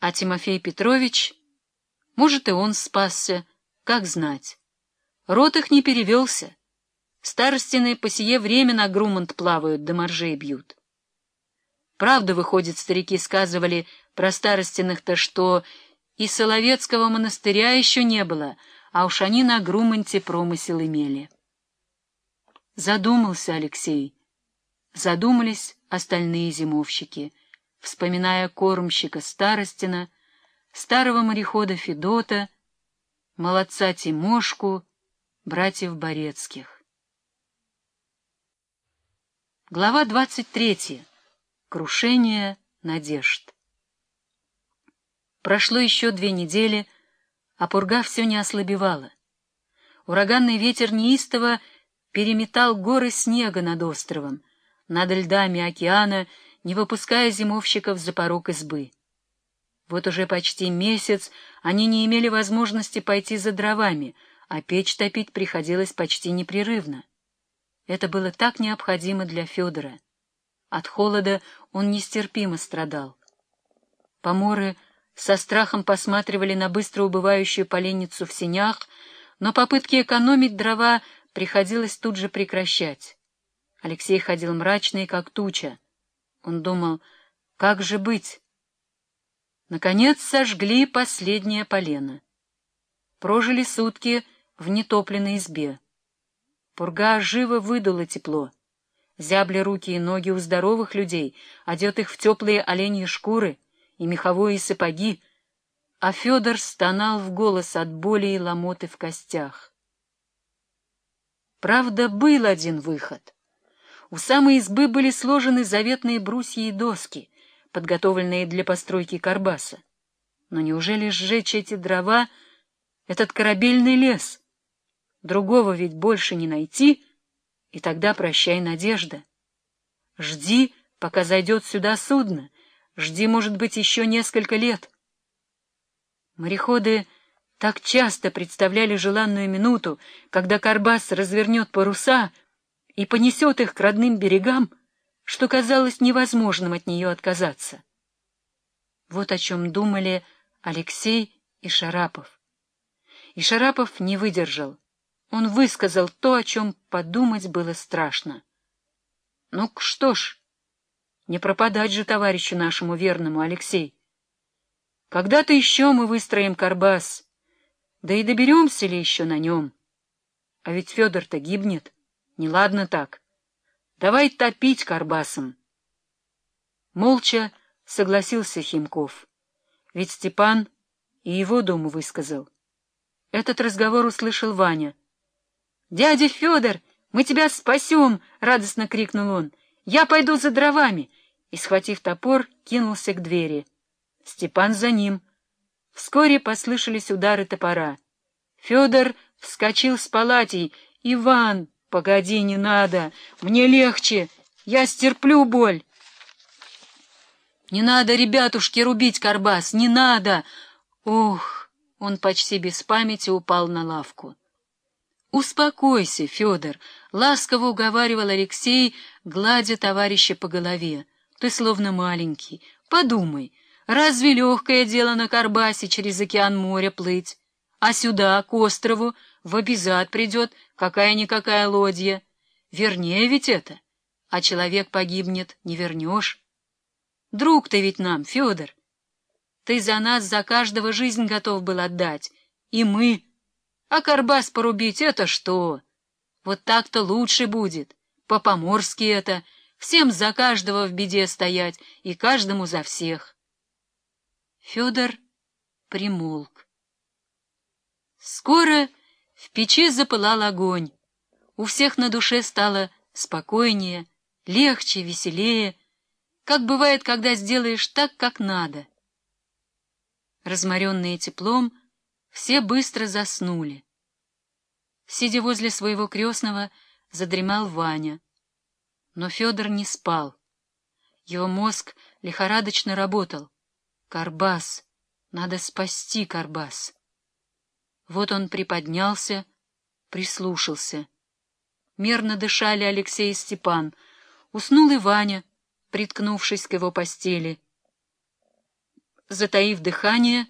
А Тимофей Петрович, может, и он спасся, как знать. Рот их не перевелся. Старостины по сие время на грумант плавают, да моржей бьют. Правда, выходит, старики сказывали про старостиных-то, что и Соловецкого монастыря еще не было, а уж они на груманте промысел имели. Задумался Алексей. Задумались остальные зимовщики, вспоминая кормщика Старостина, старого морехода Федота, молодца Тимошку, братьев Борецких. Глава двадцать третья. Крушение надежд. Прошло еще две недели, а пурга все не ослабевала. Ураганный ветер неистово переметал горы снега над островом, над льдами океана, не выпуская зимовщиков за порог избы. Вот уже почти месяц они не имели возможности пойти за дровами, а печь топить приходилось почти непрерывно. Это было так необходимо для Федора. От холода он нестерпимо страдал. Поморы со страхом посматривали на быстро убывающую поленницу в сенях, но попытки экономить дрова приходилось тут же прекращать. Алексей ходил мрачный, как туча. Он думал, как же быть? Наконец сожгли последнее полено. Прожили сутки в нетопленной избе. Пурга живо выдула тепло. Зябли руки и ноги у здоровых людей, одетых в теплые оленьи шкуры и меховые сапоги, а Федор стонал в голос от боли и ломоты в костях. Правда, был один выход. У самой избы были сложены заветные брусья и доски, подготовленные для постройки карбаса. Но неужели сжечь эти дрова, этот корабельный лес? Другого ведь больше не найти — и тогда прощай, надежда. Жди, пока зайдет сюда судно. Жди, может быть, еще несколько лет. Мореходы так часто представляли желанную минуту, когда Карбас развернет паруса и понесет их к родным берегам, что казалось невозможным от нее отказаться. Вот о чем думали Алексей и Шарапов. И Шарапов не выдержал. Он высказал то, о чем подумать было страшно. Ну что ж, не пропадать же товарищу нашему верному, Алексей. Когда-то еще мы выстроим Карбас, да и доберемся ли еще на нем? А ведь Федор-то гибнет. Неладно так. Давай топить Карбасом. Молча согласился Химков. Ведь Степан и его дому высказал. Этот разговор услышал Ваня —— Дядя Федор, мы тебя спасем! — радостно крикнул он. — Я пойду за дровами! И, схватив топор, кинулся к двери. Степан за ним. Вскоре послышались удары топора. Федор вскочил с палатей. — Иван, погоди, не надо! Мне легче! Я стерплю боль! — Не надо, ребятушки, рубить карбас! Не надо! Ух! Он почти без памяти упал на лавку. «Успокойся, Федор», — ласково уговаривал Алексей, гладя товарища по голове. «Ты словно маленький. Подумай, разве легкое дело на Карбасе через океан моря плыть? А сюда, к острову, в Обязат придет какая-никакая лодья. Вернее ведь это. А человек погибнет, не вернешь. Друг ты ведь нам, Федор. Ты за нас, за каждого жизнь готов был отдать. И мы...» А карбас порубить — это что? Вот так-то лучше будет. По-поморски это. Всем за каждого в беде стоять и каждому за всех. Федор примолк. Скоро в печи запылал огонь. У всех на душе стало спокойнее, легче, веселее, как бывает, когда сделаешь так, как надо. Разморенные теплом, все быстро заснули. Сидя возле своего крестного, задремал Ваня. Но Федор не спал. Его мозг лихорадочно работал. Карбас! Надо спасти Карбас! Вот он приподнялся, прислушался. Мерно дышали Алексей и Степан. Уснул и Ваня, приткнувшись к его постели. затаив дыхание,